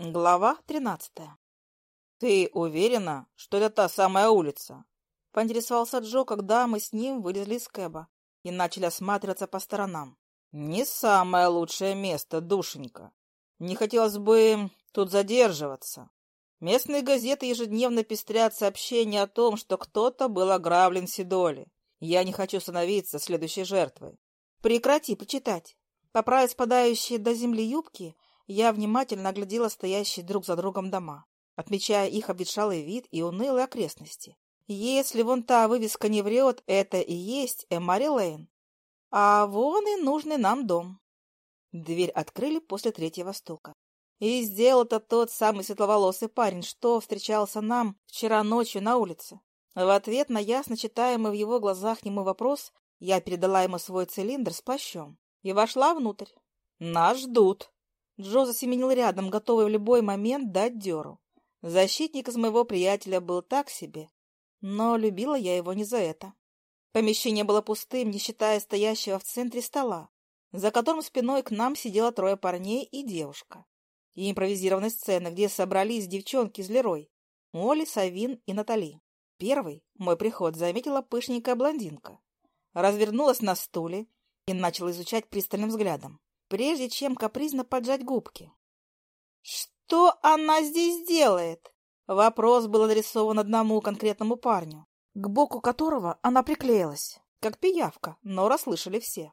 Глава тринадцатая. «Ты уверена, что это та самая улица?» — поинтересовался Джо, когда мы с ним вылезли из кэба и начали осматриваться по сторонам. «Не самое лучшее место, душенька. Не хотелось бы тут задерживаться. Местные газеты ежедневно пестрят сообщения о том, что кто-то был ограблен в Сидоле. Я не хочу становиться следующей жертвой». «Прекрати почитать. Поправив спадающие до земли юбки, — я внимательно оглядела стоящие друг за другом дома, отмечая их обветшалый вид и унылые окрестности. Если вон та вывеска не врет, это и есть Эмари Лейн. А вон и нужный нам дом. Дверь открыли после третьего стука. И сделал это тот самый светловолосый парень, что встречался нам вчера ночью на улице. В ответ на ясно читаемый в его глазах немой вопрос я передала ему свой цилиндр с плащом и вошла внутрь. «Нас ждут», Джо засеменил рядом, готовый в любой момент дать дёру. Защитник из моего приятеля был так себе, но любила я его не за это. Помещение было пустым, не считая стоящего в центре стола, за которым спиной к нам сидело трое парней и девушка. И импровизированной сцены, где собрались девчонки из Лерой, Молли, Савин и Натали. Первый мой приход заметила пышненькая блондинка. Развернулась на стуле и начала изучать пристальным взглядом прежде чем капризно поджать губки. «Что она здесь делает?» Вопрос был адресован одному конкретному парню, к боку которого она приклеилась, как пиявка, но расслышали все.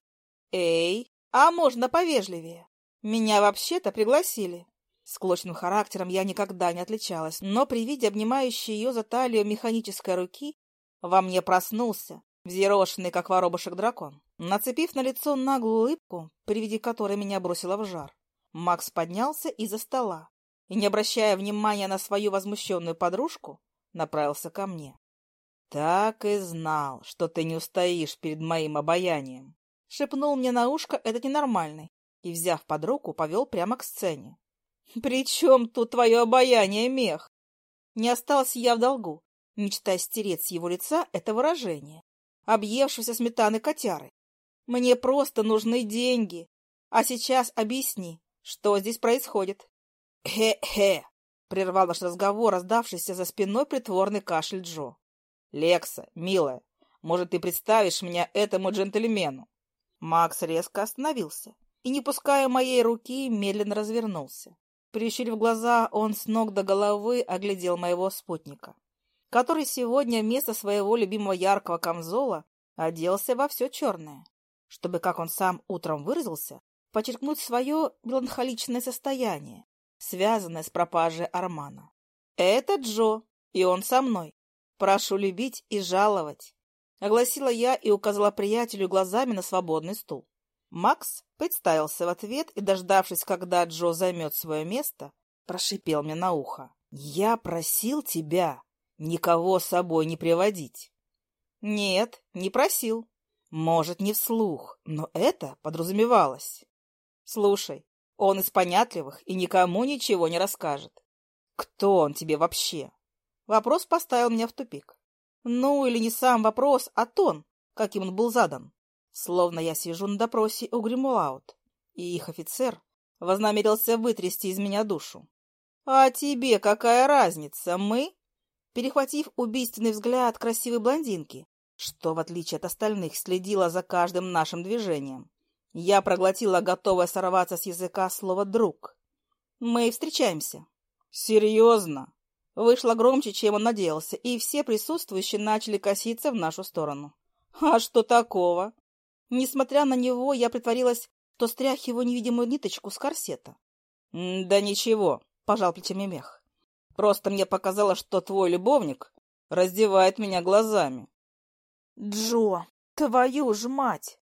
«Эй, а можно повежливее? Меня вообще-то пригласили». Склочным характером я никогда не отличалась, но при виде обнимающей ее за талию механической руки во мне проснулся, взъерошенный, как воробушек дракон. Нацепив на лицо наглую улыбку, при виде которой меня бросило в жар, Макс поднялся из-за стола и, не обращая внимания на свою возмущенную подружку, направился ко мне. — Так и знал, что ты не устоишь перед моим обаянием. Шепнул мне на ушко этот ненормальный и, взяв под руку, повел прямо к сцене. — При чем тут твое обаяние, мех? Не осталось я в долгу, мечтая стереть с его лица это выражение, объевшегося сметаны котяры. Мне просто нужны деньги. А сейчас объясни, что здесь происходит. Хе-хе, прервал наш разговор, раздавшийся за спиной притворный кашель Джо. Лекса, милая, может, ты представишь меня этому джентльмену? Макс резко остановился и, не пуская моей руки, медленно развернулся. Прищурив глаза, он с ног до головы оглядел моего спутника, который сегодня вместо своего любимого яркого камзола оделся во все черное чтобы, как он сам утром выразился, подчеркнуть свое меланхоличное состояние, связанное с пропажей Армана. «Это Джо, и он со мной. Прошу любить и жаловать», — огласила я и указала приятелю глазами на свободный стул. Макс представился в ответ и, дождавшись, когда Джо займет свое место, прошипел мне на ухо. «Я просил тебя никого с собой не приводить». «Нет, не просил», может, не вслух, но это подразумевалось. Слушай, он из понятливых и никому ничего не расскажет. Кто он тебе вообще? Вопрос поставил меня в тупик. Ну, или не сам вопрос, а тон, каким он был задан. Словно я сижу на допросе у Гримуаут, и их офицер вознамерился вытрясти из меня душу. «А тебе какая разница, мы?» Перехватив убийственный взгляд красивой блондинки, что, в отличие от остальных, следила за каждым нашим движением. Я проглотила, готовая сорваться с языка слово «друг». «Мы встречаемся». «Серьезно?» Вышло громче, чем он надеялся, и все присутствующие начали коситься в нашу сторону. «А что такого?» Несмотря на него, я притворилась, что стряхиваю невидимую ниточку с корсета. «Да ничего», — пожал плечами мех. «Просто мне показалось, что твой любовник раздевает меня глазами». Джо, твою ж мать!